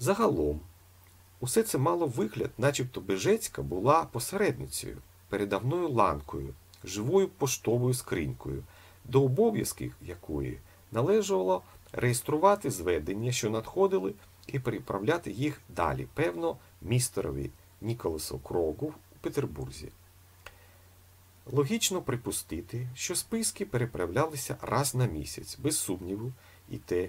Загалом, усе це мало вигляд, начебто Бежецька була посередницею, передавною ланкою, живою поштовою скринькою, до обов'язків якої належало реєструвати зведення, що надходили, і переправляти їх далі, певно, містерові Ніколасу Крогу у Петербурзі. Логічно припустити, що списки переправлялися раз на місяць, без сумніву, і те,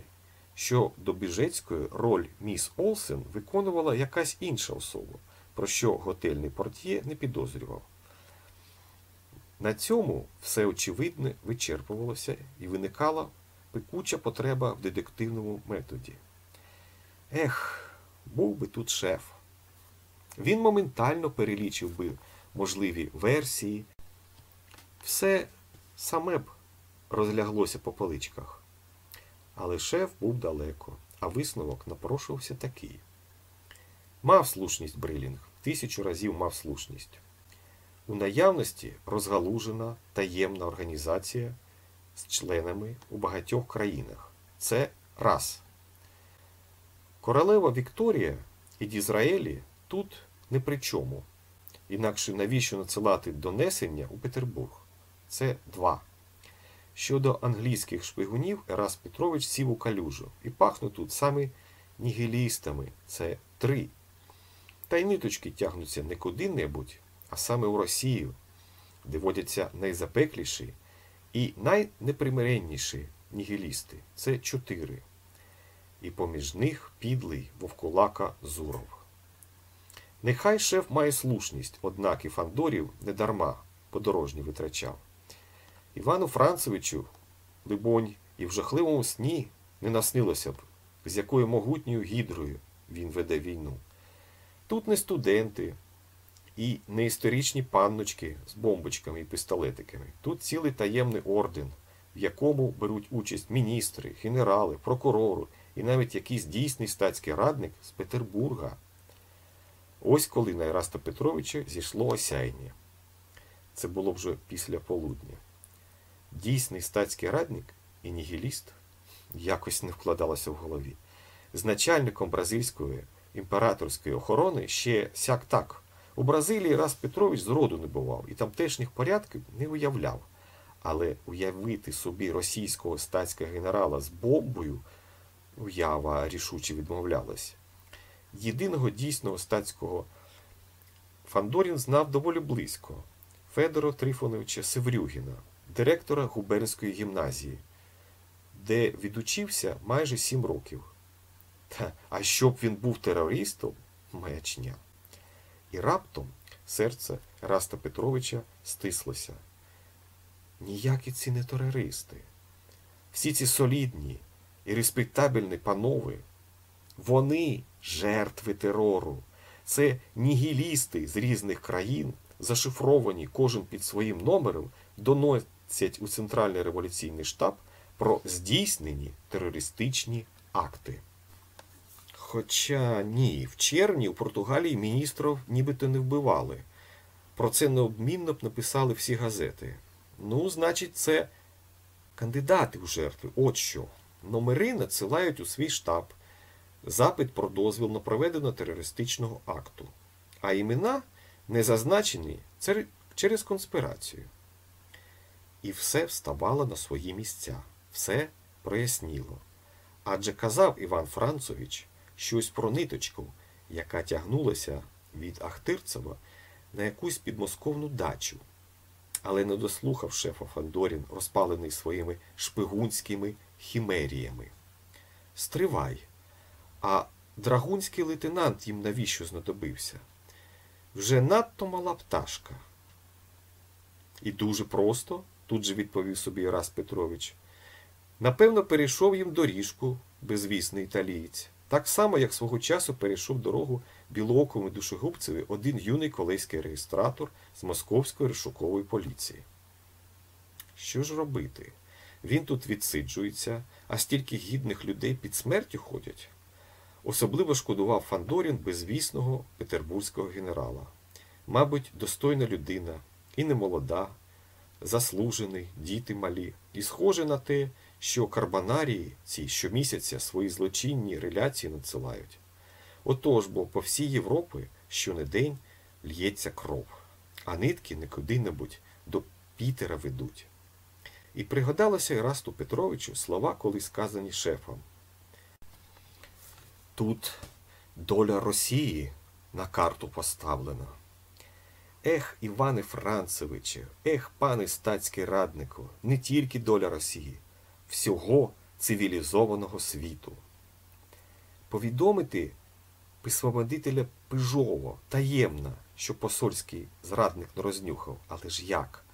що до Біжецької роль міс Олсен виконувала якась інша особа, про що готельний портьє не підозрював. На цьому все очевидне вичерпувалося і виникала пекуча потреба в детективному методі. Ех, був би тут шеф. Він моментально перелічив би можливі версії, все саме б розляглося по поличках. Але шеф був далеко, а висновок напрошувався такий. Мав слушність Брилінг, тисячу разів мав слушність. У наявності розгалужена таємна організація з членами у багатьох країнах. Це раз. Королева Вікторія і Дізраелі тут не при чому. Інакше навіщо надсилати донесення у Петербург? Це два. Щодо англійських шпигунів, Ерас Петрович сів у калюжу і пахнуть тут саме нігілістами. Це три. Та й ниточки тягнуться не куди-небудь, а саме у Росію, де водяться найзапекліші і найнепримиренніші нігілісти. Це чотири. І поміж них підлий вовкулака Зуров. Нехай шеф має слушність, однак і Фандорів недарма подорожні витрачав. Івану Францевичу, либонь, і в жахливому сні не наснилося б, з якою могутньою гідрою він веде війну. Тут не студенти і не історичні панночки з бомбочками і пістолетиками. Тут цілий таємний орден, в якому беруть участь міністри, генерали, прокурори і навіть якийсь дійсний статський радник з Петербурга. Ось коли на Іраста Петровича зійшло осяяння. Це було вже після полудня. Дійсний статський радник і нігіліст якось не вкладалося в голові. З начальником бразильської імператорської охорони ще сяк так. У Бразилії раз Петрович зроду не бував і тамтешніх порядків не уявляв. Але уявити собі російського статського генерала з бомбою уява рішуче відмовлялась. Єдиного дійсного статського Фандорін знав доволі близько Федора Трифоновича Севрюгіна, директора губернської гімназії, де відучився майже сім років. Та, а щоб він був терористом маячня. І раптом серце Раста Петровича стислося. Ніякі ці не терористи. Всі ці солідні і респектабельні панове, вони жертви терору. Це нігілісти з різних країн, зашифровані кожен під своїм номером, у Центральний революційний штаб про здійснені терористичні акти. Хоча ні, в червні у Португалії міністрів нібито не вбивали. Про це неодмінно б написали всі газети. Ну, значить, це кандидати в жертви. От що. Номери надсилають у свій штаб запит про дозвіл на проведення терористичного акту, а імена не зазначені через конспірацію. І все вставало на свої місця, все проясніло. Адже казав Іван Францович щось про ниточку, яка тягнулася від Ахтирцева на якусь підмосковну дачу. Але не дослухав шефа Фандорін, розпалений своїми шпигунськими хімеріями. Стривай. А драгунський лейтенант їм навіщо знадобився? Вже надто мала пташка. І дуже просто, тут же відповів собі Ірас Петрович. Напевно, перейшов їм доріжку, безвісний італієць, так само, як свого часу перейшов дорогу білоокому душегубцеві один юний колейський реєстратор з московської розшукової поліції. Що ж робити? Він тут відсиджується, а стільки гідних людей під смертю ходять. Особливо шкодував Фандорін безвісного петербурзького генерала. Мабуть, достойна людина, і не молода, заслужений, діти малі, і схоже на те, що карбонарії ці щомісяця свої злочинні реляції надсилають. Отож бо по всій Європі щонедень л'ється кров, а нитки не куди-небудь до Пітера ведуть. І пригадалося Ірасту Петровичу слова, коли сказані шефом. Тут доля Росії на карту поставлена. Ех, Іване Францевиче, ех, пане статський раднику, не тільки доля Росії, всього цивілізованого світу. Повідомити письмоводителя Пижово таємно, що посольський зрадник не рознюхав, але ж як?